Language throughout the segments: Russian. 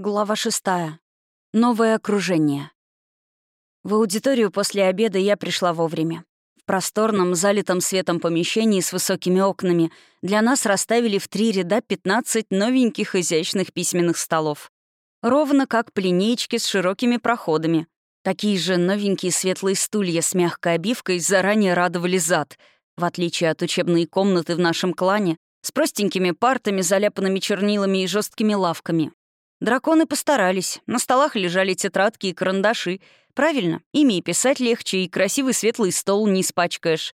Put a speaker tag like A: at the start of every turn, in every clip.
A: Глава шестая. Новое окружение. В аудиторию после обеда я пришла вовремя. В просторном, залитом светом помещении с высокими окнами для нас расставили в три ряда 15 новеньких изящных письменных столов. Ровно как по с широкими проходами. Такие же новенькие светлые стулья с мягкой обивкой заранее радовали зад, в отличие от учебной комнаты в нашем клане, с простенькими партами, заляпанными чернилами и жесткими лавками, Драконы постарались. На столах лежали тетрадки и карандаши. Правильно, ими и писать легче, и красивый светлый стол не испачкаешь.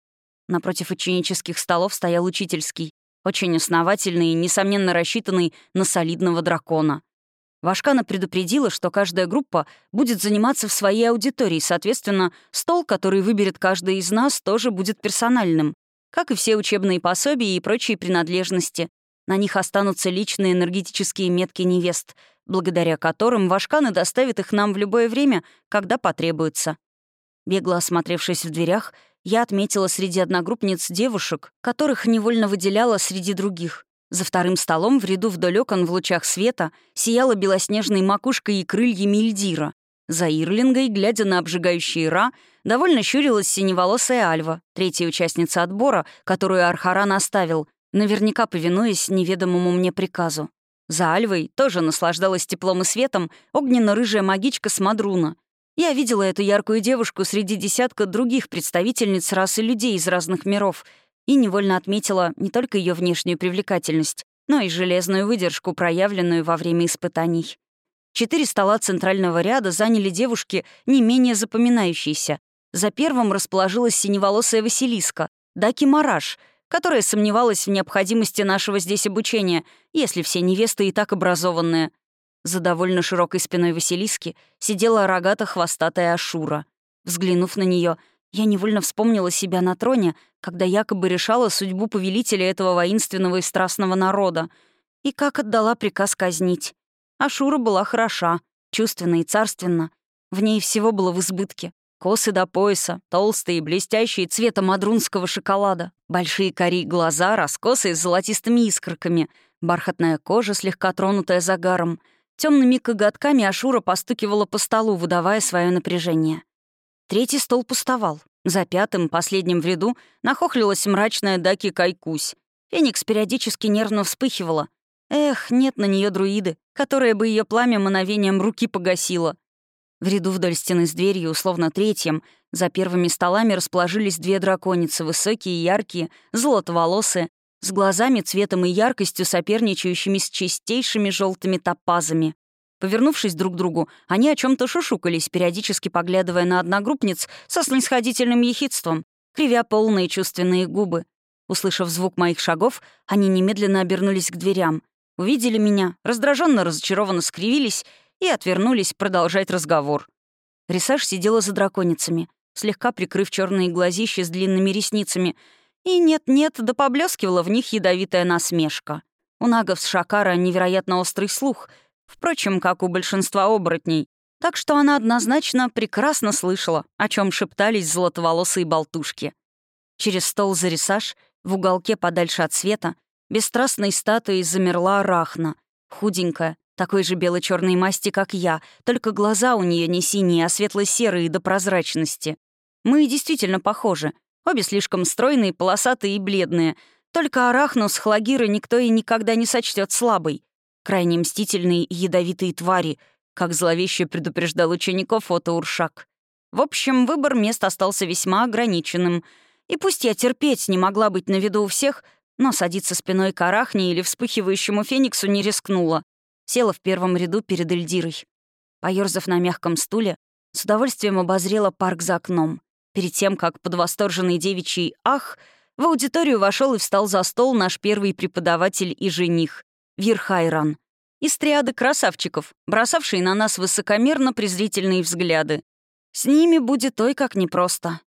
A: Напротив ученических столов стоял учительский, очень основательный и, несомненно, рассчитанный на солидного дракона. Вашкана предупредила, что каждая группа будет заниматься в своей аудитории, соответственно, стол, который выберет каждый из нас, тоже будет персональным, как и все учебные пособия и прочие принадлежности. На них останутся личные энергетические метки невест — благодаря которым Вашканы доставит их нам в любое время, когда потребуется. Бегло осмотревшись в дверях, я отметила среди одногруппниц девушек, которых невольно выделяла среди других. За вторым столом в ряду вдоль окон в лучах света сияла белоснежной макушкой и крыльями Ильдира. За Ирлингой, глядя на обжигающий Ра, довольно щурилась синеволосая Альва, третья участница отбора, которую Архаран оставил, наверняка повинуясь неведомому мне приказу. За Альвой тоже наслаждалась теплом и светом огненно-рыжая магичка Смадруна. Я видела эту яркую девушку среди десятка других представительниц расы людей из разных миров и невольно отметила не только ее внешнюю привлекательность, но и железную выдержку, проявленную во время испытаний. Четыре стола центрального ряда заняли девушки не менее запоминающиеся. За первым расположилась синеволосая Василиска, Даки Мараш — которая сомневалась в необходимости нашего здесь обучения, если все невесты и так образованные. За довольно широкой спиной Василиски сидела рогато-хвостатая Ашура. Взглянув на нее, я невольно вспомнила себя на троне, когда якобы решала судьбу повелителя этого воинственного и страстного народа, и как отдала приказ казнить. Ашура была хороша, чувственна и царственна. В ней всего было в избытке. Косы до пояса, толстые, блестящие цвета мадрунского шоколада, большие кори глаза, раскосые с золотистыми искорками, бархатная кожа, слегка тронутая загаром. Темными коготками Ашура постукивала по столу, выдавая свое напряжение. Третий стол пустовал. За пятым, последним в ряду, нахохлилась мрачная Даки Кайкусь. Феникс периодически нервно вспыхивала. Эх, нет на нее друиды, которая бы ее пламя мановением руки погасила. В ряду вдоль стены с дверью, условно третьим, за первыми столами расположились две драконицы, высокие и яркие, золотоволосые, с глазами, цветом и яркостью, соперничающими с чистейшими желтыми топазами. Повернувшись друг к другу, они о чем то шушукались, периодически поглядывая на одногруппниц со снисходительным ехидством, кривя полные чувственные губы. Услышав звук моих шагов, они немедленно обернулись к дверям. Увидели меня, раздраженно разочарованно скривились и отвернулись продолжать разговор. Рисаж сидела за драконицами, слегка прикрыв черные глазища с длинными ресницами, и нет-нет, да поблескивала в них ядовитая насмешка. У нагов с Шакара невероятно острый слух, впрочем, как у большинства оборотней, так что она однозначно прекрасно слышала, о чем шептались золотоволосые болтушки. Через стол за рисаж, в уголке подальше от света, бесстрастной статуей замерла Арахна, худенькая, такой же бело черной масти, как я, только глаза у нее не синие, а светло-серые до прозрачности. Мы действительно похожи. Обе слишком стройные, полосатые и бледные. Только арахну с хлагиры никто и никогда не сочтет слабой. Крайне мстительные и ядовитые твари, как зловеще предупреждал учеников Ото Уршак. В общем, выбор мест остался весьма ограниченным. И пусть я терпеть не могла быть на виду у всех, но садиться спиной к арахне или вспыхивающему фениксу не рискнула. Села в первом ряду перед Эльдирой. Поёрзав на мягком стуле, с удовольствием обозрела парк за окном. Перед тем, как под восторженный девичий «ах», в аудиторию вошел и встал за стол наш первый преподаватель и жених, Вирхайран. Из триады красавчиков, бросавшие на нас высокомерно презрительные взгляды. С ними будет ой как непросто.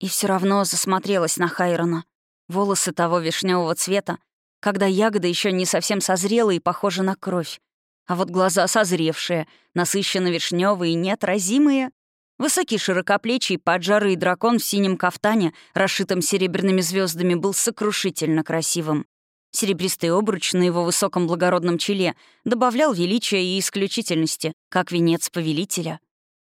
A: И все равно засмотрелась на Хайрона. Волосы того вишневого цвета, когда ягода еще не совсем созрела и похожа на кровь. А вот глаза созревшие, насыщенно вишневые неотразимые. Высокий широкоплечий поджарый дракон в синем кафтане, расшитом серебряными звездами, был сокрушительно красивым. Серебристый обруч на его высоком благородном челе добавлял величия и исключительности, как венец повелителя.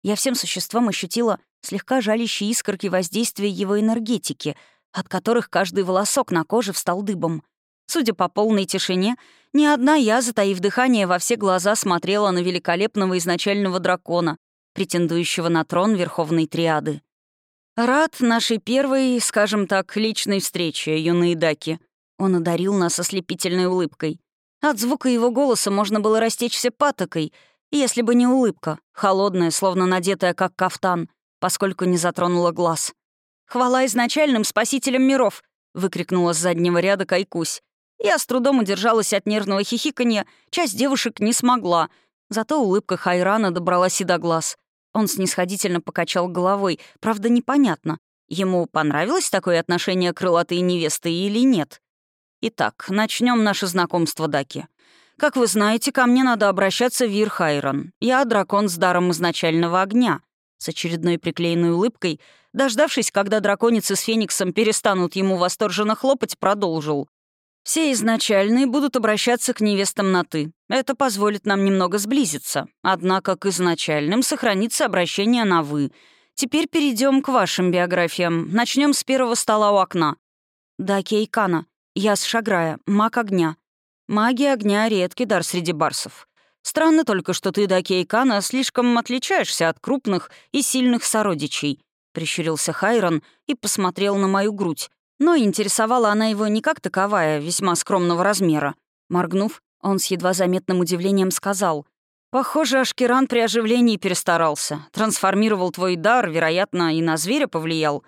A: Я всем существом ощутила слегка жалящие искорки воздействия его энергетики, от которых каждый волосок на коже встал дыбом. Судя по полной тишине, ни одна я, затаив дыхание, во все глаза смотрела на великолепного изначального дракона, претендующего на трон Верховной Триады. «Рад нашей первой, скажем так, личной встрече, юные даки», он одарил нас ослепительной улыбкой. От звука его голоса можно было растечься патокой, если бы не улыбка, холодная, словно надетая как кафтан, поскольку не затронула глаз. «Хвала изначальным спасителям миров!» — выкрикнула с заднего ряда Кайкусь. Я с трудом удержалась от нервного хихиканья, часть девушек не смогла, зато улыбка Хайрана добралась и до глаз. Он снисходительно покачал головой, правда, непонятно, ему понравилось такое отношение крылатой невесты или нет. Итак, начнем наше знакомство, Даки. Как вы знаете, ко мне надо обращаться Вир Хайрон. Я дракон с даром изначального огня. С очередной приклеенной улыбкой, дождавшись, когда драконицы с Фениксом перестанут ему восторженно хлопать, продолжил. Все изначальные будут обращаться к невестам на «ты». Это позволит нам немного сблизиться. Однако к изначальным сохранится обращение на «вы». Теперь перейдем к вашим биографиям. Начнем с первого стола у окна. Да, Кейкана. Я с Шаграя, маг огня. Магия огня — редкий дар среди барсов. Странно только, что ты, до Кейкана, слишком отличаешься от крупных и сильных сородичей», — прищурился Хайрон и посмотрел на мою грудь. Но интересовала она его не как таковая, весьма скромного размера. Моргнув, он с едва заметным удивлением сказал. «Похоже, Ашкеран при оживлении перестарался. Трансформировал твой дар, вероятно, и на зверя повлиял.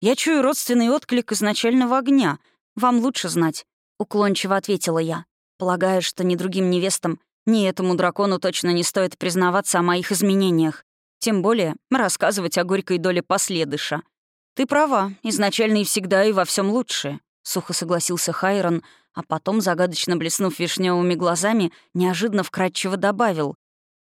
A: Я чую родственный отклик изначального огня — «Вам лучше знать», — уклончиво ответила я, полагая, что ни другим невестам, ни этому дракону точно не стоит признаваться о моих изменениях, тем более рассказывать о горькой доле последыша. «Ты права, изначально и всегда и во всем лучше», — сухо согласился Хайрон, а потом, загадочно блеснув вишневыми глазами, неожиданно вкратчиво добавил.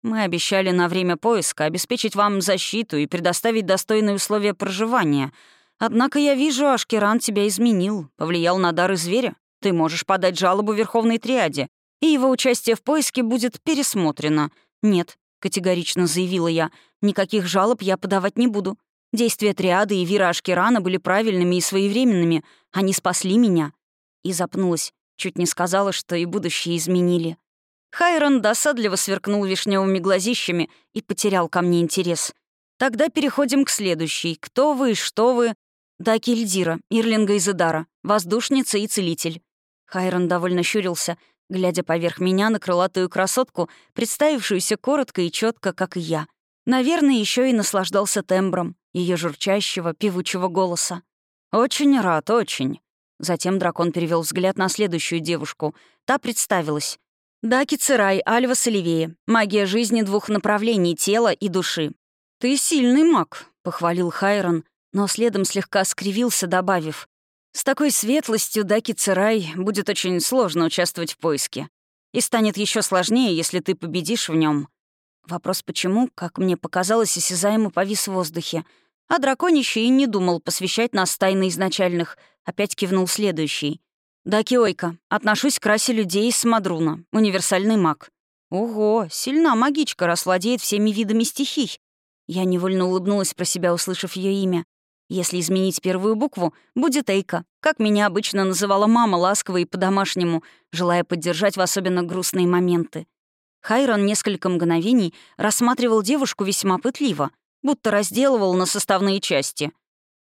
A: «Мы обещали на время поиска обеспечить вам защиту и предоставить достойные условия проживания — Однако я вижу, Ашкеран тебя изменил, повлиял на дары зверя. Ты можешь подать жалобу Верховной Триаде, и его участие в поиске будет пересмотрено. Нет, категорично заявила я, никаких жалоб я подавать не буду. Действия Триады и Вира Ашкерана были правильными и своевременными. Они спасли меня. И запнулась, чуть не сказала, что и будущее изменили. Хайрон досадливо сверкнул вишневыми глазищами и потерял ко мне интерес. Тогда переходим к следующей. Кто вы и что вы? «Да, Кельдира, Ирлинга Изидара, воздушница и целитель». Хайрон довольно щурился, глядя поверх меня на крылатую красотку, представившуюся коротко и четко, как и я. Наверное, еще и наслаждался тембром ее журчащего, певучего голоса. «Очень рад, очень». Затем дракон перевел взгляд на следующую девушку. Та представилась. «Даки Цирай, Альва Соливея. Магия жизни двух направлений, тела и души». «Ты сильный маг», — похвалил Хайрон, но следом слегка скривился, добавив, «С такой светлостью Даки Цирай будет очень сложно участвовать в поиске. И станет еще сложнее, если ты победишь в нем. Вопрос «почему», как мне показалось, осязаемо повис в воздухе. А драконище и не думал посвящать нас тайны изначальных. Опять кивнул следующий. «Да, Киойка, отношусь к расе людей из Мадруна, универсальный маг». «Ого, сильна магичка, раз владеет всеми видами стихий». Я невольно улыбнулась про себя, услышав ее имя. Если изменить первую букву, будет Эйка, как меня обычно называла мама ласково и по-домашнему, желая поддержать в особенно грустные моменты. Хайрон несколько мгновений рассматривал девушку весьма пытливо, будто разделывал на составные части.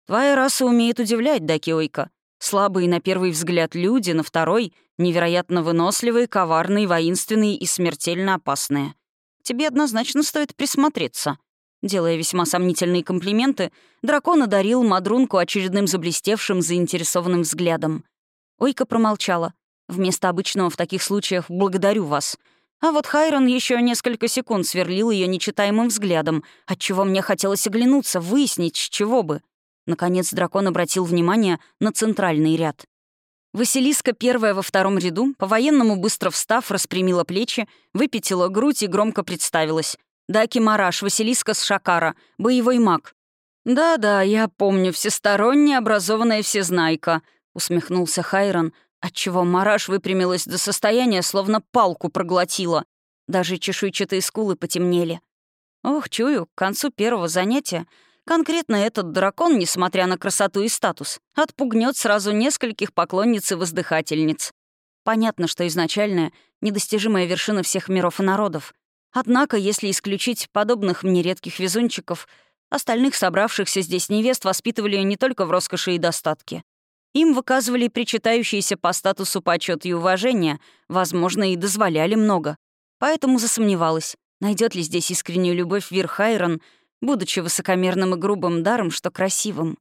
A: «Твоя раса умеет удивлять, да, Киойка. Слабые на первый взгляд люди, на второй — невероятно выносливые, коварные, воинственные и смертельно опасные. Тебе однозначно стоит присмотреться. Делая весьма сомнительные комплименты, дракон одарил Мадрунку очередным заблестевшим, заинтересованным взглядом. Ойка промолчала. Вместо обычного в таких случаях «благодарю вас». А вот Хайрон еще несколько секунд сверлил ее нечитаемым взглядом, отчего мне хотелось оглянуться, выяснить, с чего бы. Наконец дракон обратил внимание на центральный ряд. Василиска, первая во втором ряду, по-военному быстро встав, распрямила плечи, выпятила грудь и громко представилась. Даки Мараш, Василиска с Шакара, боевой маг». «Да-да, я помню, всесторонне образованная всезнайка», — усмехнулся Хайрон, отчего мараш выпрямилась до состояния, словно палку проглотила. Даже чешуйчатые скулы потемнели. Ох, чую, к концу первого занятия конкретно этот дракон, несмотря на красоту и статус, отпугнет сразу нескольких поклонниц и воздыхательниц. Понятно, что изначальная — недостижимая вершина всех миров и народов. Однако, если исключить подобных мне редких везунчиков, остальных собравшихся здесь невест воспитывали не только в роскоши и достатке. Им выказывали причитающиеся по статусу почет и уважения, возможно, и дозволяли много. Поэтому засомневалась, найдет ли здесь искреннюю любовь Вирхайрон, будучи высокомерным и грубым даром, что красивым.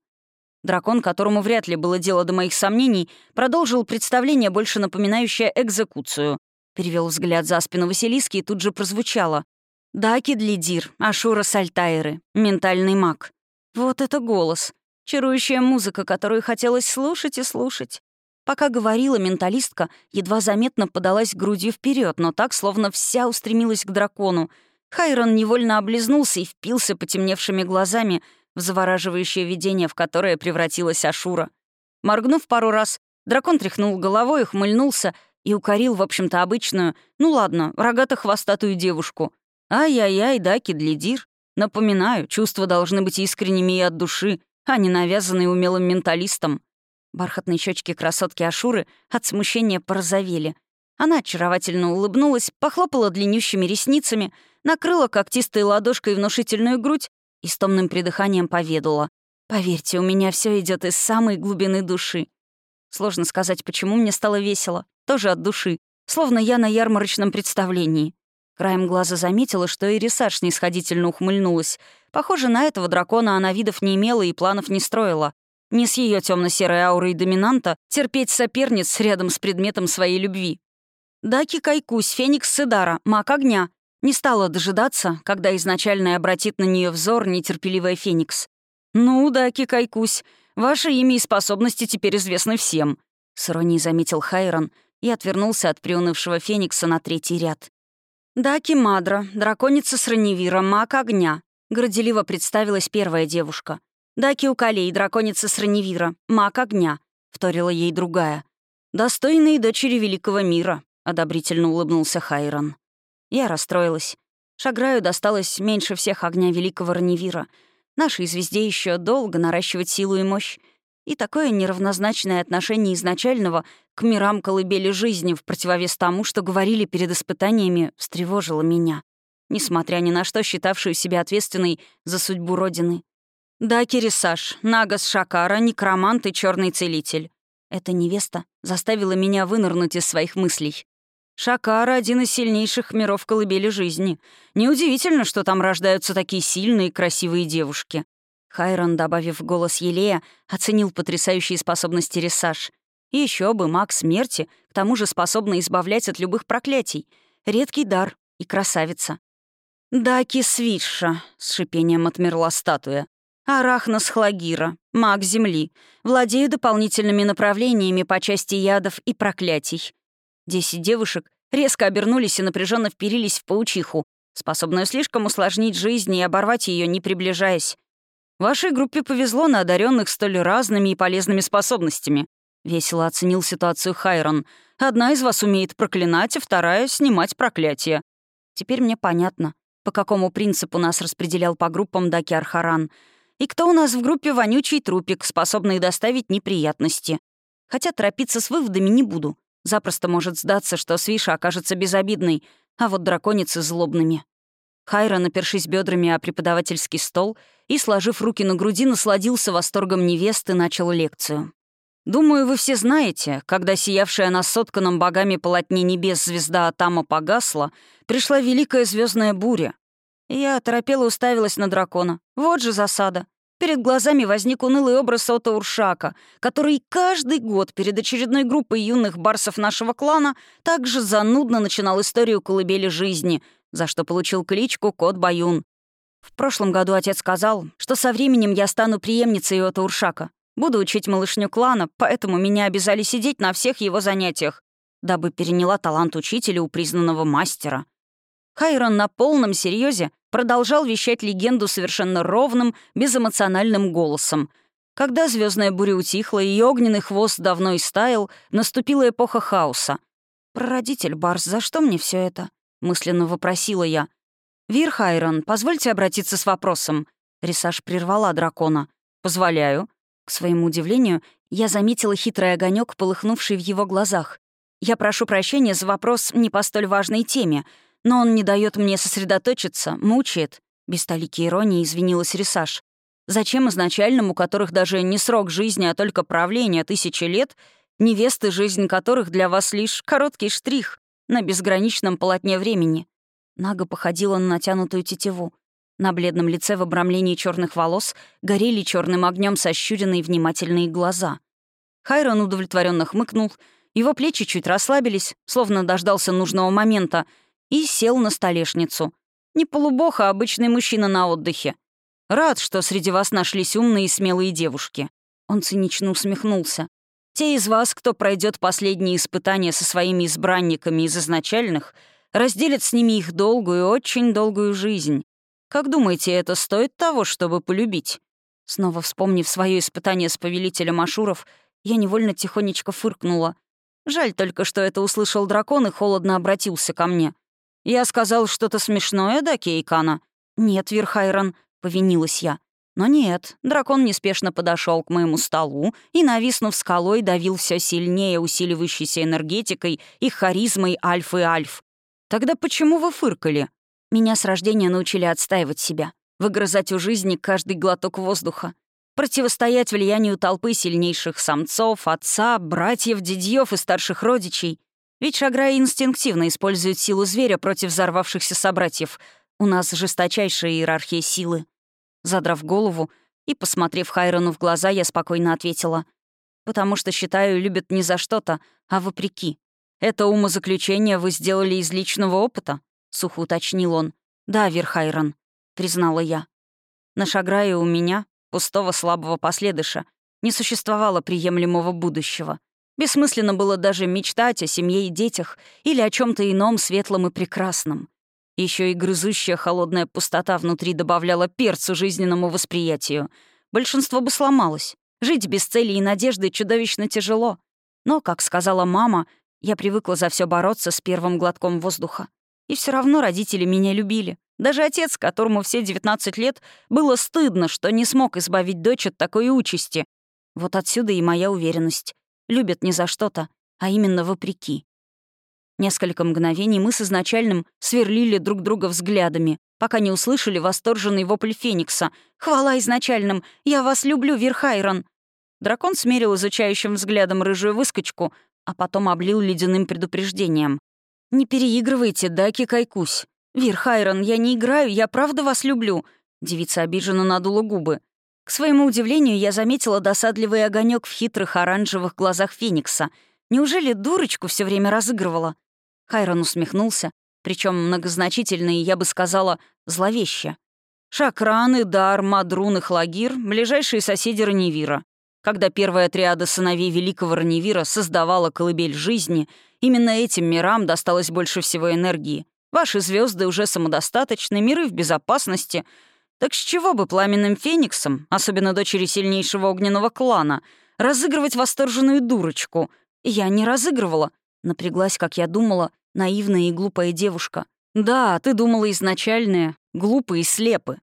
A: Дракон, которому вряд ли было дело до моих сомнений, продолжил представление, больше напоминающее экзекуцию. Перевел взгляд за спину Василиски и тут же прозвучало. «Даки Длидир, Ашура Сальтайры, ментальный маг». Вот это голос. Чарующая музыка, которую хотелось слушать и слушать. Пока говорила, менталистка едва заметно подалась грудью вперед, но так, словно вся устремилась к дракону. Хайрон невольно облизнулся и впился потемневшими глазами в завораживающее видение, в которое превратилась Ашура. Моргнув пару раз, дракон тряхнул головой, ухмыльнулся и укорил, в общем-то, обычную, ну ладно, рогато-хвостатую девушку. Ай-яй-яй, да, кедлидир. Напоминаю, чувства должны быть искренними и от души, а не навязанные умелым менталистом. Бархатные щечки красотки Ашуры от смущения порозовели. Она очаровательно улыбнулась, похлопала длиннющими ресницами, накрыла когтистой ладошкой внушительную грудь и с томным придыханием поведала. «Поверьте, у меня все идет из самой глубины души». Сложно сказать, почему мне стало весело. Тоже от души. Словно я на ярмарочном представлении. Краем глаза заметила, что и Рисаж снисходительно ухмыльнулась. Похоже, на этого дракона она видов не имела и планов не строила. Не с ее темно серой аурой доминанта терпеть соперниц рядом с предметом своей любви. Даки Кайкусь, Феникс Сидара, маг огня, не стала дожидаться, когда изначально обратит на нее взор нетерпеливая Феникс. «Ну, да, Кикайкусь, ваше имя и способности теперь известны всем», — с заметил Хайрон и отвернулся от приунывшего Феникса на третий ряд. «Даки Мадра, драконица с Раневира, маг огня», — горделиво представилась первая девушка. «Даки Укалей, драконица с маг огня», — вторила ей другая. «Достойные дочери великого мира», — одобрительно улыбнулся Хайрон. Я расстроилась. Шаграю досталось меньше всех огня великого Раневира. Нашей звезде еще долго наращивать силу и мощь. И такое неравнозначное отношение изначального к мирам колыбели жизни в противовес тому, что говорили перед испытаниями, встревожило меня. Несмотря ни на что, считавшую себя ответственной за судьбу Родины. Да, Кирисаш, Нагас Шакара, некромант и черный целитель. Эта невеста заставила меня вынырнуть из своих мыслей. Шакара — один из сильнейших миров колыбели жизни. Неудивительно, что там рождаются такие сильные и красивые девушки. Хайрон, добавив голос Елея, оценил потрясающие способности Ресаш. И еще бы, маг смерти, к тому же способный избавлять от любых проклятий. Редкий дар и красавица. «Даки Свитша», — с шипением отмерла статуя. «Арахнос Хлагира, маг Земли. Владею дополнительными направлениями по части ядов и проклятий. Десять девушек резко обернулись и напряженно вперились в паучиху, способную слишком усложнить жизнь и оборвать ее, не приближаясь. Вашей группе повезло на одаренных столь разными и полезными способностями. Весело оценил ситуацию Хайрон. Одна из вас умеет проклинать, а вторая — снимать проклятие. Теперь мне понятно, по какому принципу нас распределял по группам Даки Архаран. И кто у нас в группе вонючий трупик, способный доставить неприятности. Хотя торопиться с выводами не буду. Запросто может сдаться, что Свиша окажется безобидной, а вот драконицы — злобными. Хайра, напершись бедрами о преподавательский стол и, сложив руки на груди, насладился восторгом невесты, начал лекцию. «Думаю, вы все знаете, когда сиявшая на сотканном богами полотне небес звезда Атама погасла, пришла великая звездная буря. Я торопела уставилась на дракона. Вот же засада. Перед глазами возник унылый образ Ота Уршака, который каждый год перед очередной группой юных барсов нашего клана также занудно начинал историю колыбели жизни, за что получил кличку Кот Баюн. В прошлом году отец сказал, что со временем я стану преемницей Ота Уршака. Буду учить малышню клана, поэтому меня обязали сидеть на всех его занятиях, дабы переняла талант учителя у признанного мастера. Хайрон на полном серьезе продолжал вещать легенду совершенно ровным, безэмоциональным голосом. Когда звездная буря утихла и огненный хвост давно истаял, наступила эпоха хаоса. «Прародитель Барс, за что мне все это?» — мысленно вопросила я. «Вир Хайрон, позвольте обратиться с вопросом». Рисаж прервала дракона. «Позволяю». К своему удивлению, я заметила хитрый огонек, полыхнувший в его глазах. «Я прошу прощения за вопрос не по столь важной теме, но он не дает мне сосредоточиться, мучает». Без толики иронии извинилась Рисаж. Зачем изначальным, у которых даже не срок жизни, а только правление тысячи лет, невесты, жизнь которых для вас лишь короткий штрих на безграничном полотне времени? Нага походила на натянутую тетиву. На бледном лице в обрамлении черных волос горели черным огнем сощуренные внимательные глаза. Хайрон удовлетворенно хмыкнул, его плечи чуть расслабились, словно дождался нужного момента, и сел на столешницу. Не полубог, а обычный мужчина на отдыхе. Рад, что среди вас нашлись умные и смелые девушки». Он цинично усмехнулся. «Те из вас, кто пройдет последние испытания со своими избранниками из изначальных, разделят с ними их долгую, очень долгую жизнь. Как думаете, это стоит того, чтобы полюбить?» Снова вспомнив свое испытание с повелителем Ашуров, я невольно тихонечко фыркнула. Жаль только, что это услышал дракон и холодно обратился ко мне. «Я сказал что-то смешное, да, Кейкана?» «Нет, Верхайрон», повинилась я. Но нет, дракон неспешно подошел к моему столу и, нависнув скалой, давил все сильнее усиливающейся энергетикой и харизмой альф и альф. «Тогда почему вы фыркали?» Меня с рождения научили отстаивать себя, выгрызать у жизни каждый глоток воздуха, противостоять влиянию толпы сильнейших самцов, отца, братьев, дядьев и старших родичей. Ведь Шаграй инстинктивно использует силу зверя против взорвавшихся собратьев. У нас жесточайшая иерархия силы. Задрав голову и посмотрев Хайрону в глаза, я спокойно ответила. «Потому что, считаю, любят не за что-то, а вопреки. Это умозаключение вы сделали из личного опыта?» — сухо уточнил он. «Да, Верхайрон», — признала я. На Шаграе у меня, пустого слабого последыша, не существовало приемлемого будущего. Бессмысленно было даже мечтать о семье и детях или о чем то ином светлом и прекрасном. Еще и грызущая холодная пустота внутри добавляла перцу жизненному восприятию. Большинство бы сломалось. Жить без цели и надежды чудовищно тяжело. Но, как сказала мама, я привыкла за все бороться с первым глотком воздуха. И все равно родители меня любили. Даже отец, которому все 19 лет, было стыдно, что не смог избавить дочь от такой участи. Вот отсюда и моя уверенность. Любят не за что-то, а именно вопреки. Несколько мгновений мы с изначальным сверлили друг друга взглядами, пока не услышали восторженный вопль Феникса. «Хвала изначальным! Я вас люблю, Верхайрон!» Дракон смерил изучающим взглядом рыжую выскочку, а потом облил ледяным предупреждением. «Не переигрывайте, Даки Кайкусь. Верхайрон, я не играю, я правда вас люблю!» Девица обиженно надула губы. К своему удивлению, я заметила досадливый огонек в хитрых оранжевых глазах Феникса. Неужели дурочку все время разыгрывала? Хайрон усмехнулся, причем многозначительно и, я бы сказала, зловеще. Шакран, Идар, Мадрун и Хлагир — ближайшие соседи Раневира. Когда первая триада сыновей Великого Раневира создавала колыбель жизни, именно этим мирам досталось больше всего энергии. Ваши звезды уже самодостаточны, миры в безопасности. Так с чего бы пламенным фениксом, особенно дочери сильнейшего огненного клана, разыгрывать восторженную дурочку? Я не разыгрывала, Напряглась, как я думала, наивная и глупая девушка. «Да, ты думала изначальная, глупые и слепы».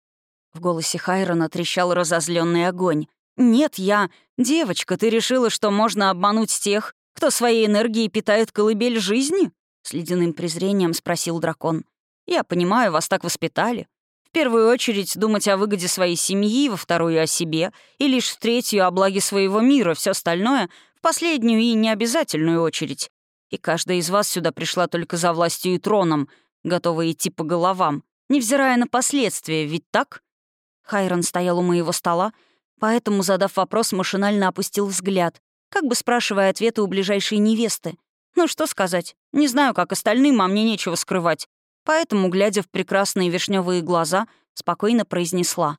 A: В голосе Хайрона трещал разозленный огонь. «Нет, я... Девочка, ты решила, что можно обмануть тех, кто своей энергией питает колыбель жизни?» С ледяным презрением спросил дракон. «Я понимаю, вас так воспитали. В первую очередь думать о выгоде своей семьи, во вторую — о себе, и лишь в третью — о благе своего мира, все остальное — в последнюю и необязательную очередь. И каждая из вас сюда пришла только за властью и троном, готова идти по головам, невзирая на последствия, ведь так?» Хайрон стоял у моего стола, поэтому, задав вопрос, машинально опустил взгляд, как бы спрашивая ответы у ближайшей невесты. Ну что сказать, не знаю, как остальным, а мне нечего скрывать. Поэтому, глядя в прекрасные вишневые глаза, спокойно произнесла.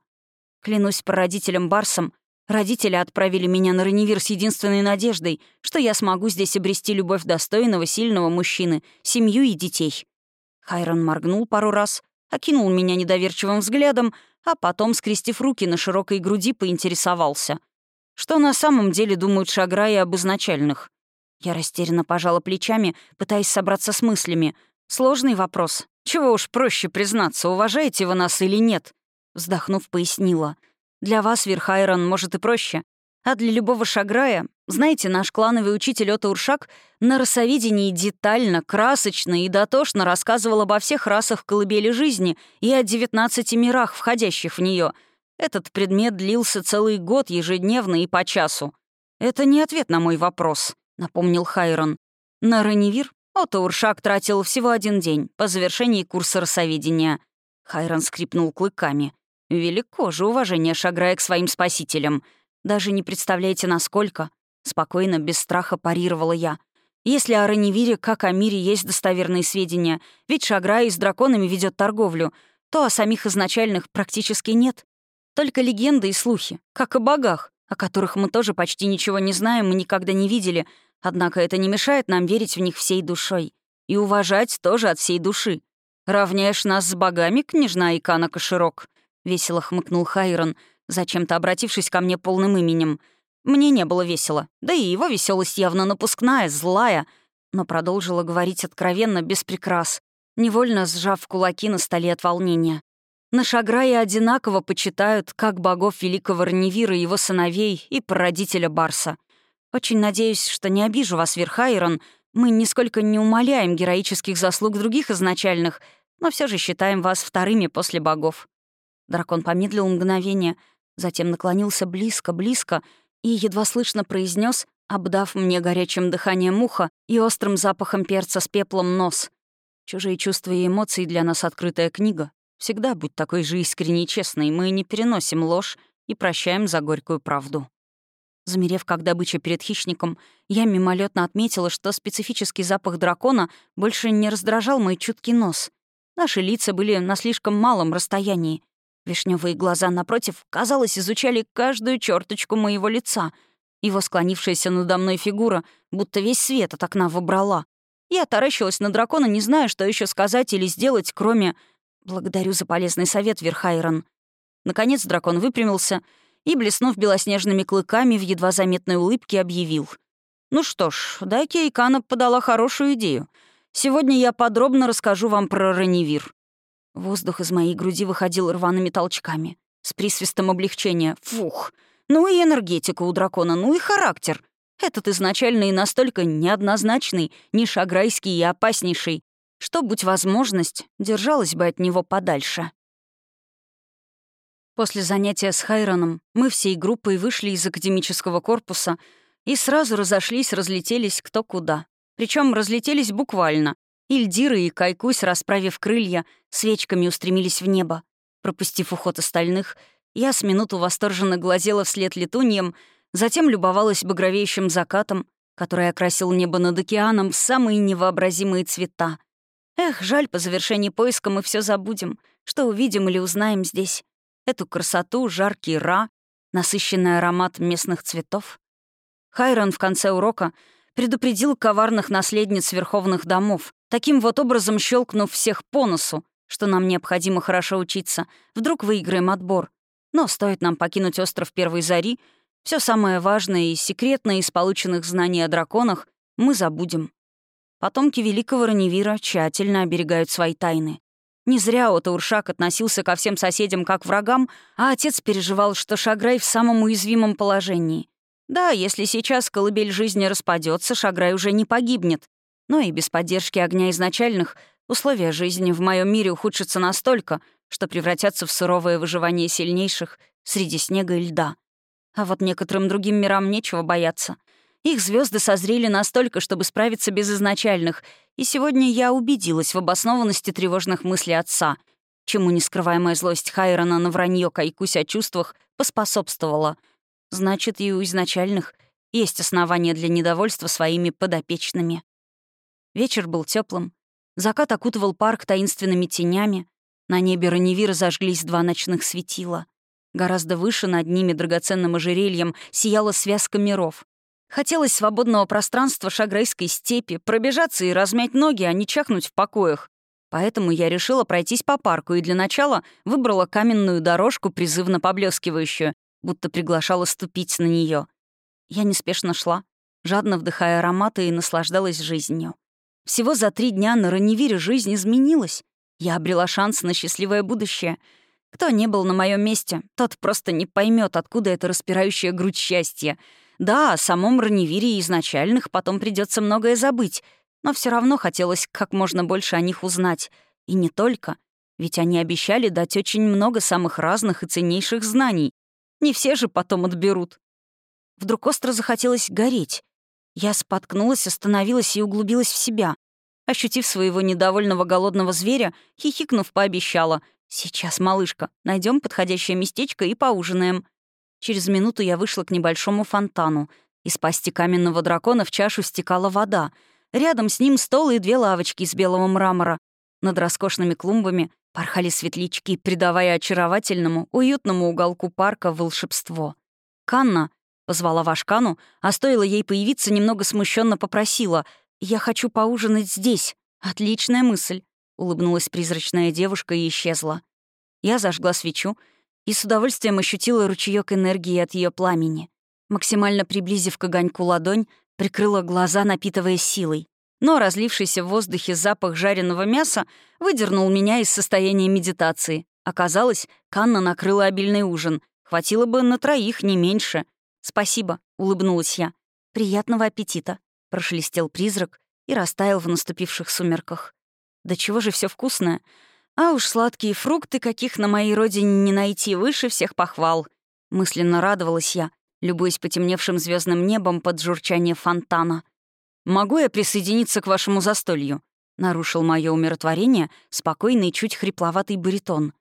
A: Клянусь прародителем Барсом, Родители отправили меня на Раневир с единственной надеждой, что я смогу здесь обрести любовь достойного, сильного мужчины, семью и детей. Хайрон моргнул пару раз, окинул меня недоверчивым взглядом, а потом, скрестив руки на широкой груди, поинтересовался. Что на самом деле думают Шаграи об изначальных? Я растерянно пожала плечами, пытаясь собраться с мыслями. Сложный вопрос. Чего уж проще признаться, уважаете вы нас или нет? Вздохнув, пояснила. Для вас, Верхайрон, может и проще. А для любого шаграя, знаете, наш клановый учитель Ота Уршак на рассовидении детально, красочно и дотошно рассказывал обо всех расах колыбели жизни и о 19 мирах, входящих в нее. Этот предмет длился целый год ежедневно и по часу. Это не ответ на мой вопрос напомнил Хайрон. На Раневир Отто Уршак тратил всего один день по завершении курса росоведения. Хайрон скрипнул клыками. Велико же уважение Шаграя к своим спасителям. Даже не представляете, насколько. Спокойно, без страха парировала я. Если о Раневире, как о мире, есть достоверные сведения, ведь Шаграй с драконами ведет торговлю, то о самих изначальных практически нет. Только легенды и слухи, как о богах, о которых мы тоже почти ничего не знаем и никогда не видели, Однако это не мешает нам верить в них всей душой. И уважать тоже от всей души. «Равняешь нас с богами, княжна Икана Коширок?» — весело хмыкнул Хайрон, зачем-то обратившись ко мне полным именем. Мне не было весело, да и его веселость явно напускная, злая, но продолжила говорить откровенно, без прикрас, невольно сжав кулаки на столе от волнения. На Шаграе одинаково почитают как богов великого Раневира и его сыновей и прародителя Барса — очень надеюсь, что не обижу вас, Верхайрон. Мы нисколько не умаляем героических заслуг других изначальных, но все же считаем вас вторыми после богов». Дракон помедлил мгновение, затем наклонился близко-близко и едва слышно произнес, обдав мне горячим дыханием муха и острым запахом перца с пеплом нос. Чужие чувства и эмоции для нас открытая книга. Всегда будь такой же искренней и честной, мы не переносим ложь и прощаем за горькую правду. Замерев как добыча перед хищником, я мимолетно отметила, что специфический запах дракона больше не раздражал мой чуткий нос. Наши лица были на слишком малом расстоянии. Вишневые глаза, напротив, казалось, изучали каждую черточку моего лица. Его склонившаяся надо мной фигура, будто весь свет от окна выбрала. Я таращилась на дракона, не зная, что еще сказать или сделать, кроме «Благодарю за полезный совет, Верхайрон». Наконец дракон выпрямился — и, блеснув белоснежными клыками, в едва заметной улыбке объявил. «Ну что ж, Дайки Икана подала хорошую идею. Сегодня я подробно расскажу вам про Раневир». Воздух из моей груди выходил рваными толчками, с присвистом облегчения. Фух! Ну и энергетика у дракона, ну и характер. Этот изначально и настолько неоднозначный, не шаграйский и опаснейший, что, будь возможность, держалась бы от него подальше. После занятия с Хайроном мы всей группой вышли из академического корпуса и сразу разошлись, разлетелись кто куда. Причем разлетелись буквально. Ильдиры и Кайкусь, расправив крылья, свечками устремились в небо. Пропустив уход остальных, я с минуту восторженно глазела вслед летуньям, затем любовалась багровеющим закатом, который окрасил небо над океаном в самые невообразимые цвета. Эх, жаль, по завершении поиска мы все забудем, что увидим или узнаем здесь. Эту красоту, жаркий ра, насыщенный аромат местных цветов. Хайрон в конце урока предупредил коварных наследниц верховных домов, таким вот образом щелкнув всех по носу, что нам необходимо хорошо учиться, вдруг выиграем отбор. Но стоит нам покинуть остров Первой Зари, все самое важное и секретное из полученных знаний о драконах мы забудем. Потомки великого Раневира тщательно оберегают свои тайны. Не зря Отауршак относился ко всем соседям как врагам, а отец переживал, что Шаграй в самом уязвимом положении. Да, если сейчас колыбель жизни распадется, Шаграй уже не погибнет. Но и без поддержки огня изначальных условия жизни в моем мире ухудшатся настолько, что превратятся в суровое выживание сильнейших среди снега и льда. А вот некоторым другим мирам нечего бояться. Их звезды созрели настолько, чтобы справиться без изначальных, и сегодня я убедилась в обоснованности тревожных мыслей отца, чему нескрываемая злость Хайрона на вранье Кайкусь о чувствах поспособствовала. Значит, и у изначальных есть основания для недовольства своими подопечными. Вечер был теплым. Закат окутывал парк таинственными тенями. На небе Раневира зажглись два ночных светила. Гораздо выше над ними драгоценным ожерельем сияла связка миров. Хотелось свободного пространства шагрейской степи, пробежаться и размять ноги, а не чахнуть в покоях. Поэтому я решила пройтись по парку и для начала выбрала каменную дорожку, призывно поблескивающую, будто приглашала ступить на нее. Я неспешно шла, жадно вдыхая ароматы и наслаждалась жизнью. Всего за три дня на Раневире жизнь изменилась. Я обрела шанс на счастливое будущее. Кто не был на моем месте, тот просто не поймет, откуда это распирающая грудь счастья. Да, о самом Раневире изначальных потом придется многое забыть, но все равно хотелось как можно больше о них узнать. И не только. Ведь они обещали дать очень много самых разных и ценнейших знаний. Не все же потом отберут. Вдруг остро захотелось гореть. Я споткнулась, остановилась и углубилась в себя. Ощутив своего недовольного голодного зверя, хихикнув, пообещала. «Сейчас, малышка, найдем подходящее местечко и поужинаем». Через минуту я вышла к небольшому фонтану. Из пасти каменного дракона в чашу стекала вода. Рядом с ним стол и две лавочки из белого мрамора. Над роскошными клумбами порхали светлячки, придавая очаровательному, уютному уголку парка волшебство. Канна позвала Вашкану, а стоило ей появиться, немного смущенно попросила «Я хочу поужинать здесь. Отличная мысль», — улыбнулась призрачная девушка и исчезла. Я зажгла свечу и с удовольствием ощутила ручеёк энергии от ее пламени. Максимально приблизив к огоньку ладонь, прикрыла глаза, напитывая силой. Но разлившийся в воздухе запах жареного мяса выдернул меня из состояния медитации. Оказалось, Канна накрыла обильный ужин. Хватило бы на троих, не меньше. «Спасибо», — улыбнулась я. «Приятного аппетита», — прошелестел призрак и растаял в наступивших сумерках. «Да чего же все вкусное? А уж сладкие фрукты, каких на моей родине не найти, выше всех похвал. Мысленно радовалась я, любуясь потемневшим звездным небом под журчание фонтана. «Могу я присоединиться к вашему застолью?» — нарушил мое умиротворение спокойный, чуть хрипловатый баритон.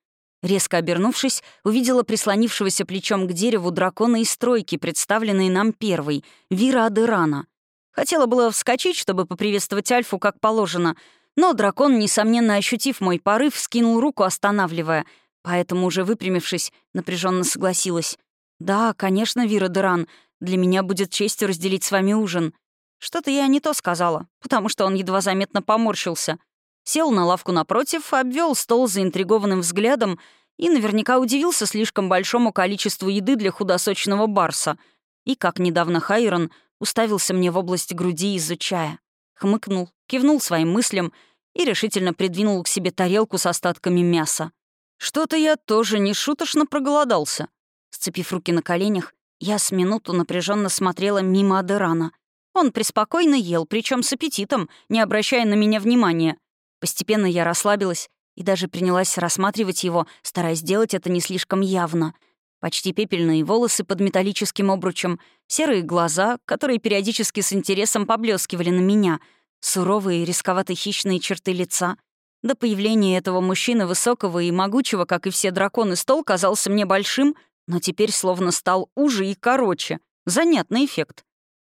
A: Резко обернувшись, увидела прислонившегося плечом к дереву дракона из стройки, представленной нам первой, Вира Адерана. Хотела было вскочить, чтобы поприветствовать Альфу как положено — но дракон, несомненно ощутив мой порыв, скинул руку, останавливая, поэтому, уже выпрямившись, напряженно согласилась. «Да, конечно, Вира Деран, для меня будет честью разделить с вами ужин». Что-то я не то сказала, потому что он едва заметно поморщился. Сел на лавку напротив, обвел стол заинтригованным взглядом и наверняка удивился слишком большому количеству еды для худосочного барса. И, как недавно Хайрон, уставился мне в область груди, изучая. Хмыкнул, кивнул своим мыслям и решительно придвинул к себе тарелку с остатками мяса. «Что-то я тоже не шуточно проголодался». Сцепив руки на коленях, я с минуту напряженно смотрела мимо Адерана. Он преспокойно ел, причем с аппетитом, не обращая на меня внимания. Постепенно я расслабилась и даже принялась рассматривать его, стараясь сделать это не слишком явно. Почти пепельные волосы под металлическим обручем, серые глаза, которые периодически с интересом поблескивали на меня — Суровые, рисковато-хищные черты лица. До появления этого мужчины высокого и могучего, как и все драконы, стол казался мне большим, но теперь словно стал уже и короче. Занятный эффект.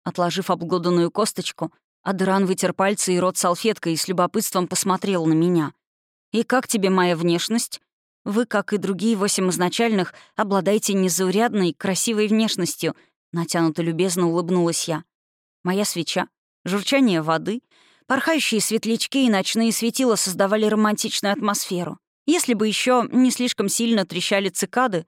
A: Отложив обглоданную косточку, Адеран вытер пальцы и рот салфеткой и с любопытством посмотрел на меня. «И как тебе моя внешность? Вы, как и другие восемь изначальных, обладаете незаурядной, красивой внешностью», натянуто любезно улыбнулась я. Моя свеча, журчание воды, Порхающие светлячки и ночные светила создавали романтичную атмосферу. Если бы еще не слишком сильно трещали цикады,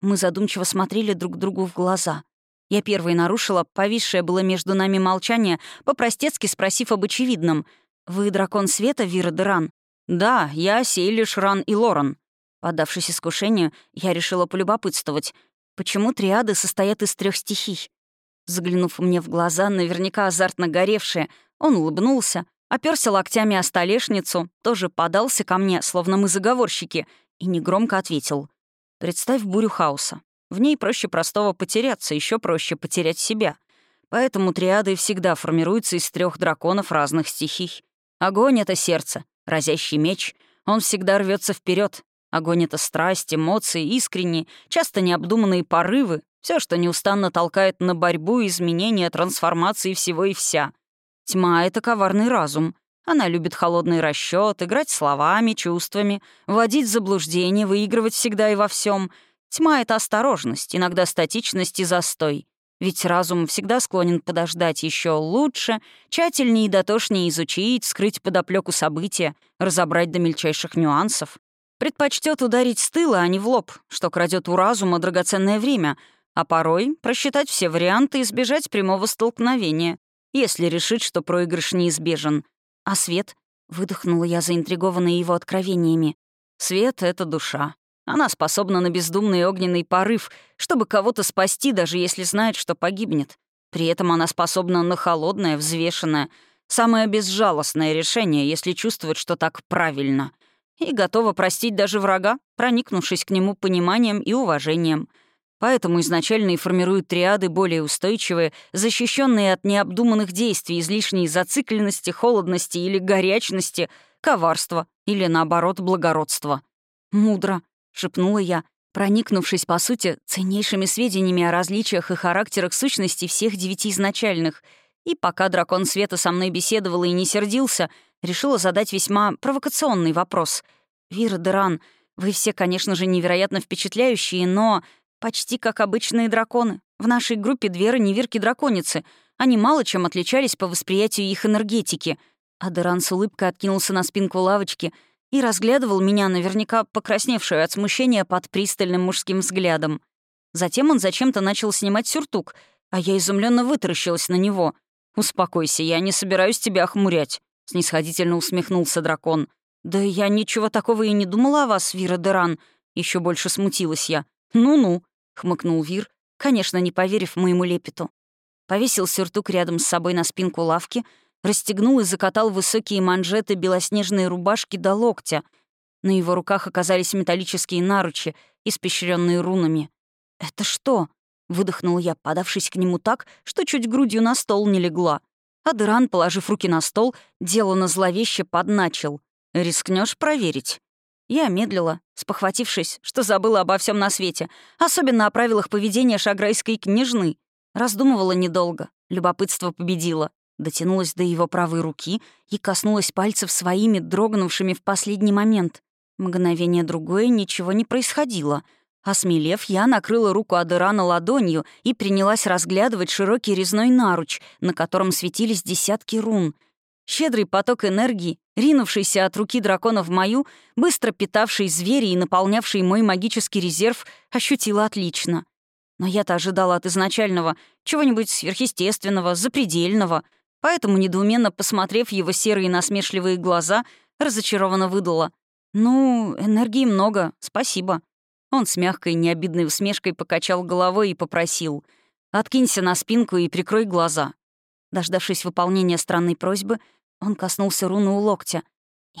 A: мы задумчиво смотрели друг другу в глаза. Я первой нарушила повисшее было между нами молчание, по-простецки спросив об очевидном. «Вы дракон света, Вира Деран?» «Да, я Сейлиш Ран и Лоран». Поддавшись искушению, я решила полюбопытствовать. Почему триады состоят из трех стихий? Заглянув мне в глаза, наверняка азартно горевшие, он улыбнулся, оперся локтями о столешницу, тоже подался ко мне, словно мы заговорщики, и негромко ответил. «Представь бурю хаоса. В ней проще простого потеряться, еще проще потерять себя. Поэтому триады всегда формируются из трех драконов разных стихий. Огонь — это сердце, разящий меч. Он всегда рвется вперед. Огонь — это страсть, эмоции, искренние, часто необдуманные порывы, все, что неустанно толкает на борьбу, изменения, трансформации всего и вся. Тьма — это коварный разум. Она любит холодный расчет, играть словами, чувствами, вводить заблуждение, выигрывать всегда и во всем. Тьма — это осторожность, иногда статичность и застой. Ведь разум всегда склонен подождать еще лучше, тщательнее и дотошнее изучить, скрыть подоплеку события, разобрать до мельчайших нюансов. Предпочтет ударить с тыла, а не в лоб, что крадет у разума драгоценное время, а порой просчитать все варианты и избежать прямого столкновения, если решит, что проигрыш неизбежен. А свет? Выдохнула я, заинтригованная его откровениями. Свет — это душа. Она способна на бездумный огненный порыв, чтобы кого-то спасти, даже если знает, что погибнет. При этом она способна на холодное, взвешенное, самое безжалостное решение, если чувствует, что так правильно. И готова простить даже врага, проникнувшись к нему пониманием и уважением. Поэтому изначально и формируют триады более устойчивые, защищенные от необдуманных действий, излишней зацикленности, холодности или горячности, коварства или, наоборот, благородства. Мудро. — шепнула я, проникнувшись, по сути, ценнейшими сведениями о различиях и характерах сущностей всех девяти изначальных. И пока дракон Света со мной беседовал и не сердился, решила задать весьма провокационный вопрос. «Вира Деран, вы все, конечно же, невероятно впечатляющие, но почти как обычные драконы. В нашей группе две раневирки-драконицы. Они мало чем отличались по восприятию их энергетики». А Деран с улыбкой откинулся на спинку лавочки — и разглядывал меня, наверняка покрасневшую от смущения под пристальным мужским взглядом. Затем он зачем-то начал снимать сюртук, а я изумленно вытаращилась на него. «Успокойся, я не собираюсь тебя охмурять», — снисходительно усмехнулся дракон. «Да я ничего такого и не думала о вас, Вира Деран», — еще больше смутилась я. «Ну-ну», — хмыкнул Вир, конечно, не поверив моему лепету. Повесил сюртук рядом с собой на спинку лавки — расстегнул и закатал высокие манжеты белоснежной рубашки до локтя. На его руках оказались металлические наручи, испещренные рунами. «Это что?» — выдохнул я, подавшись к нему так, что чуть грудью на стол не легла. Адыран, положив руки на стол, делано зловеще подначил. Рискнешь проверить?» Я медлила, спохватившись, что забыла обо всем на свете, особенно о правилах поведения шаграйской княжны. Раздумывала недолго, любопытство победило дотянулась до его правой руки и коснулась пальцев своими, дрогнувшими в последний момент. Мгновение другое ничего не происходило. Осмелев, я накрыла руку Адерана ладонью и принялась разглядывать широкий резной наруч, на котором светились десятки рун. Щедрый поток энергии, ринувшийся от руки дракона в мою, быстро питавший звери и наполнявший мой магический резерв, ощутила отлично. Но я-то ожидала от изначального чего-нибудь сверхъестественного, запредельного — Поэтому, недоуменно посмотрев его серые насмешливые глаза, разочарованно выдала. «Ну, энергии много, спасибо». Он с мягкой, необидной усмешкой покачал головой и попросил. «Откинься на спинку и прикрой глаза». Дождавшись выполнения странной просьбы, он коснулся руны у локтя,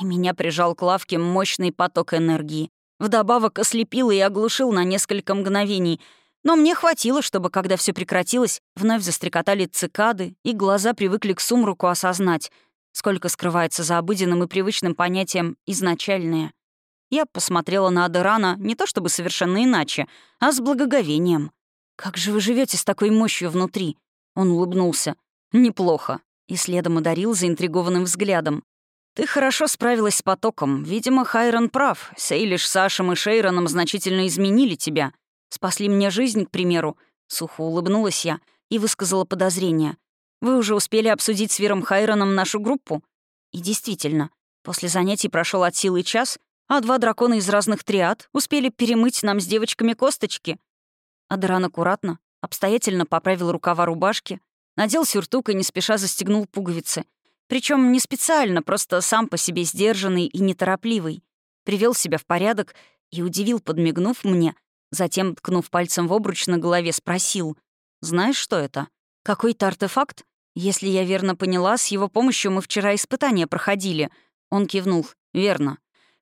A: и меня прижал к лавке мощный поток энергии. Вдобавок ослепил и оглушил на несколько мгновений — но мне хватило, чтобы, когда все прекратилось, вновь застрекотали цикады, и глаза привыкли к сумруку осознать, сколько скрывается за обыденным и привычным понятием «изначальное». Я посмотрела на Адерана не то чтобы совершенно иначе, а с благоговением. «Как же вы живете с такой мощью внутри?» Он улыбнулся. «Неплохо». И следом одарил заинтригованным взглядом. «Ты хорошо справилась с потоком. Видимо, Хайрон прав. Сейлиш Сашем и Шейроном значительно изменили тебя. Спасли мне жизнь, к примеру. Сухо улыбнулась я и высказала подозрение. Вы уже успели обсудить с Вером Хайроном нашу группу? И действительно, после занятий прошел от силы час, а два дракона из разных триад успели перемыть нам с девочками косточки. Адран аккуратно, обстоятельно поправил рукава рубашки, надел сюртук и не спеша застегнул пуговицы. Причем не специально, просто сам по себе сдержанный и неторопливый. Привел себя в порядок и удивил, подмигнув мне, Затем, ткнув пальцем в обруч на голове, спросил. «Знаешь, что это? Какой-то артефакт? Если я верно поняла, с его помощью мы вчера испытания проходили». Он кивнул. «Верно.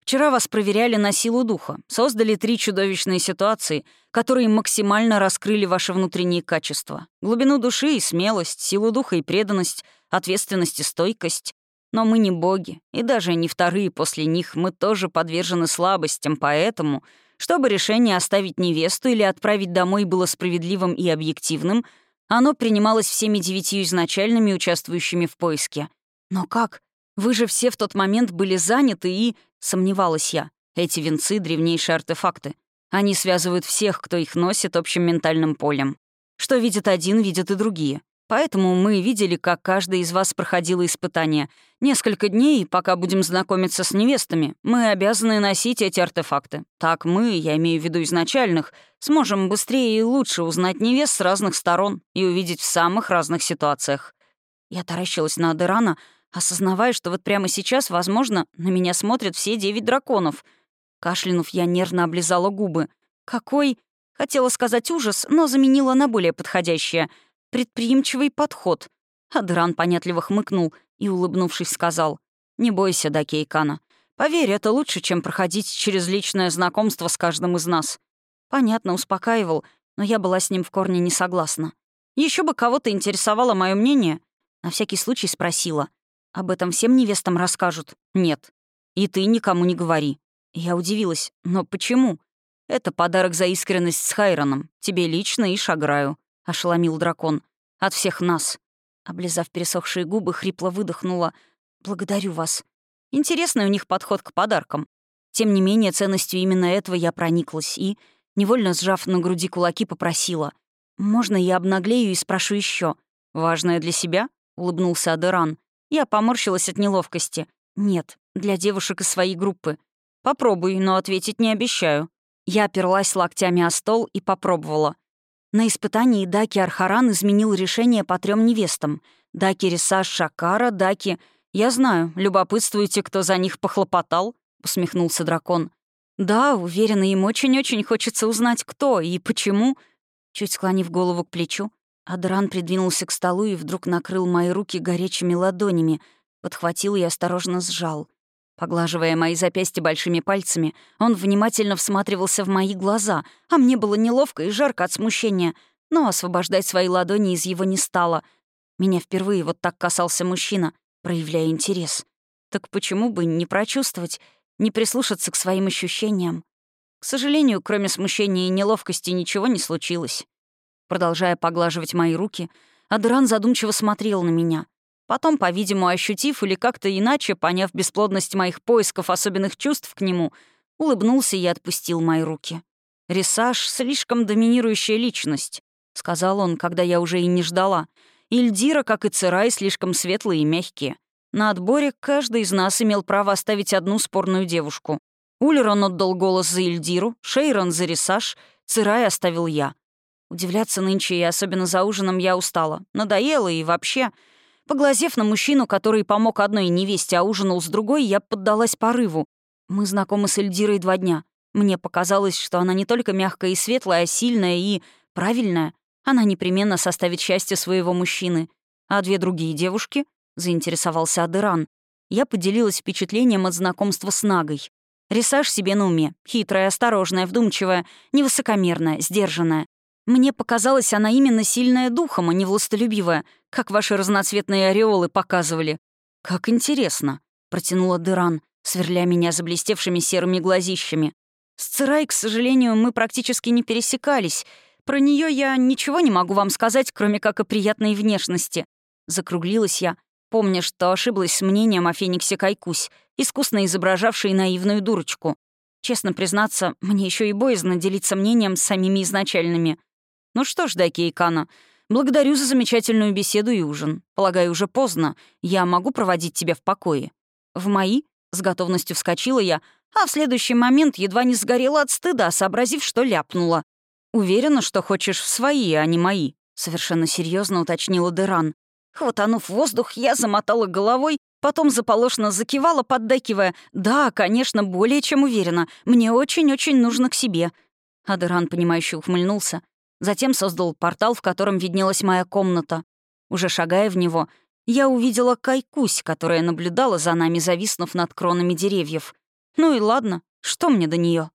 A: Вчера вас проверяли на силу духа, создали три чудовищные ситуации, которые максимально раскрыли ваши внутренние качества. Глубину души и смелость, силу духа и преданность, ответственность и стойкость. Но мы не боги, и даже не вторые после них, мы тоже подвержены слабостям, поэтому чтобы решение оставить невесту или отправить домой было справедливым и объективным, оно принималось всеми девятью изначальными, участвующими в поиске. Но как? Вы же все в тот момент были заняты и... Сомневалась я. Эти венцы — древнейшие артефакты. Они связывают всех, кто их носит, общим ментальным полем. Что видит один, видят и другие. Поэтому мы видели, как каждый из вас проходила испытание. Несколько дней, пока будем знакомиться с невестами, мы обязаны носить эти артефакты. Так мы, я имею в виду изначальных, сможем быстрее и лучше узнать невест с разных сторон и увидеть в самых разных ситуациях. Я таращилась на Адерана, осознавая, что вот прямо сейчас, возможно, на меня смотрят все девять драконов. Кашлянув, я нервно облизала губы. Какой... Хотела сказать ужас, но заменила на более подходящее — предприимчивый подход. Адран понятливо хмыкнул и, улыбнувшись, сказал, «Не бойся, Даки Икана. Поверь, это лучше, чем проходить через личное знакомство с каждым из нас». Понятно, успокаивал, но я была с ним в корне не согласна. Еще бы кого-то интересовало мое мнение. На всякий случай спросила. «Об этом всем невестам расскажут?» «Нет. И ты никому не говори». Я удивилась. «Но почему?» «Это подарок за искренность с Хайроном. Тебе лично и Шаграю ошеломил дракон. «От всех нас». Облизав пересохшие губы, хрипло выдохнула. «Благодарю вас. Интересный у них подход к подаркам. Тем не менее, ценностью именно этого я прониклась и, невольно сжав на груди кулаки, попросила. «Можно я обнаглею и спрошу еще? «Важное для себя?» — улыбнулся Адеран. Я поморщилась от неловкости. «Нет, для девушек из своей группы. Попробуй, но ответить не обещаю». Я оперлась локтями о стол и попробовала — на испытании Даки Архаран изменил решение по трем невестам. Даки Рисаш Шакара, Даки... «Я знаю, любопытствуете, кто за них похлопотал?» — усмехнулся дракон. «Да, уверена, им очень-очень хочется узнать, кто и почему». Чуть склонив голову к плечу, Адран придвинулся к столу и вдруг накрыл мои руки горячими ладонями, подхватил и осторожно сжал. Поглаживая мои запястья большими пальцами, он внимательно всматривался в мои глаза, а мне было неловко и жарко от смущения, но освобождать свои ладони из его не стало. Меня впервые вот так касался мужчина, проявляя интерес. Так почему бы не прочувствовать, не прислушаться к своим ощущениям? К сожалению, кроме смущения и неловкости, ничего не случилось. Продолжая поглаживать мои руки, Адран задумчиво смотрел на меня — Потом, по-видимому, ощутив или как-то иначе, поняв бесплодность моих поисков особенных чувств к нему, улыбнулся и отпустил мои руки. «Рисаж — слишком доминирующая личность», — сказал он, когда я уже и не ждала. «Ильдира, как и Цирай, слишком светлые и мягкие. На отборе каждый из нас имел право оставить одну спорную девушку. Улерон отдал голос за Ильдиру, Шейрон — за Рисаж, Цирай оставил я. Удивляться нынче и особенно за ужином я устала. Надоело и вообще... Поглазев на мужчину, который помог одной невесте, а ужинал с другой, я поддалась порыву. Мы знакомы с Эльдирой два дня. Мне показалось, что она не только мягкая и светлая, а сильная и правильная. Она непременно составит счастье своего мужчины. А две другие девушки? Заинтересовался Адыран. Я поделилась впечатлением от знакомства с Нагой. Рисаж себе на уме. Хитрая, осторожная, вдумчивая, невысокомерная, сдержанная. Мне показалось, она именно сильная духом, а не властолюбивая, как ваши разноцветные ореолы показывали. «Как интересно», — протянула Дыран, сверля меня заблестевшими серыми глазищами. «С Цирай, к сожалению, мы практически не пересекались. Про нее я ничего не могу вам сказать, кроме как о приятной внешности». Закруглилась я, помня, что ошиблась с мнением о Фениксе Кайкусь, искусно изображавшей наивную дурочку. Честно признаться, мне еще и боязно делиться мнением с самими изначальными. Ну что ж, Даки Икана, благодарю за замечательную беседу и ужин. Полагаю, уже поздно. Я могу проводить тебя в покое. В мои? С готовностью вскочила я, а в следующий момент едва не сгорела от стыда, сообразив, что ляпнула. «Уверена, что хочешь в свои, а не мои», — совершенно серьезно уточнила Деран. Хватанув воздух, я замотала головой, потом заполошно закивала, поддакивая. «Да, конечно, более чем уверена. Мне очень-очень нужно к себе». Адеран, понимающе ухмыльнулся, Затем создал портал, в котором виднелась моя комната. Уже шагая в него, я увидела Кайкусь, которая наблюдала за нами, зависнув над кронами деревьев. Ну и ладно, что мне до нее?